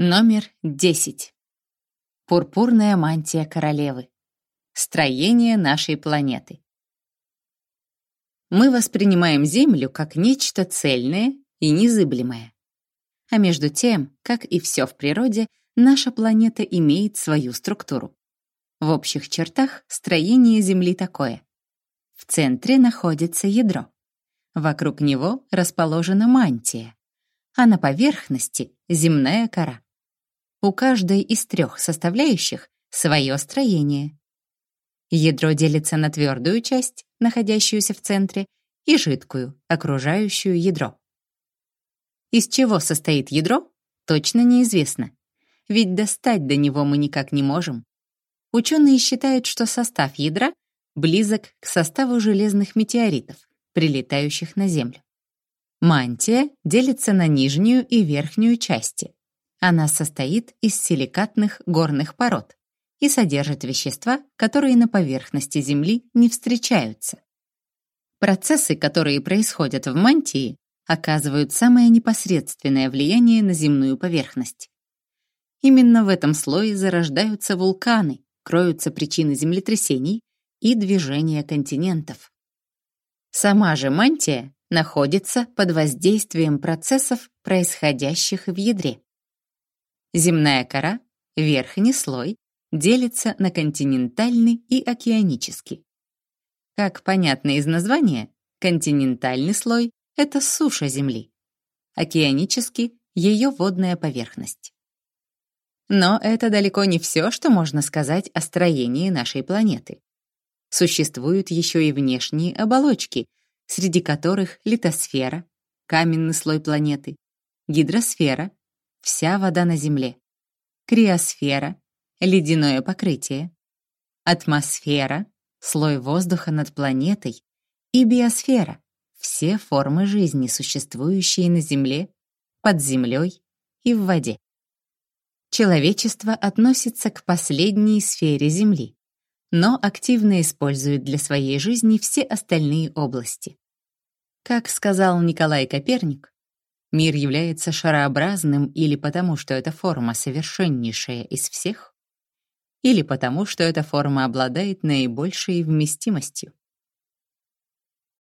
Номер 10. Пурпурная мантия королевы. Строение нашей планеты. Мы воспринимаем Землю как нечто цельное и незыблемое. А между тем, как и все в природе, наша планета имеет свою структуру. В общих чертах строение Земли такое. В центре находится ядро. Вокруг него расположена мантия, а на поверхности — земная кора. У каждой из трех составляющих свое строение. Ядро делится на твердую часть, находящуюся в центре, и жидкую, окружающую ядро. Из чего состоит ядро, точно неизвестно, ведь достать до него мы никак не можем. Ученые считают, что состав ядра близок к составу железных метеоритов, прилетающих на Землю. Мантия делится на нижнюю и верхнюю части, она состоит из силикатных горных пород и содержит вещества, которые на поверхности Земли не встречаются. Процессы, которые происходят в мантии, оказывают самое непосредственное влияние на земную поверхность. Именно в этом слое зарождаются вулканы, кроются причины землетрясений и движения континентов. Сама же мантия находится под воздействием процессов, происходящих в ядре. Земная кора, верхний слой, делится на континентальный и океанический. Как понятно из названия, континентальный слой — это суша Земли, океанический — ее водная поверхность. Но это далеко не все, что можно сказать о строении нашей планеты. Существуют еще и внешние оболочки, среди которых литосфера, каменный слой планеты, гидросфера, вся вода на Земле. Криосфера — ледяное покрытие. Атмосфера — слой воздуха над планетой. И биосфера — все формы жизни, существующие на Земле, под землей и в воде. Человечество относится к последней сфере Земли, но активно использует для своей жизни все остальные области. Как сказал Николай Коперник, Мир является шарообразным или потому, что эта форма совершеннейшая из всех, или потому, что эта форма обладает наибольшей вместимостью.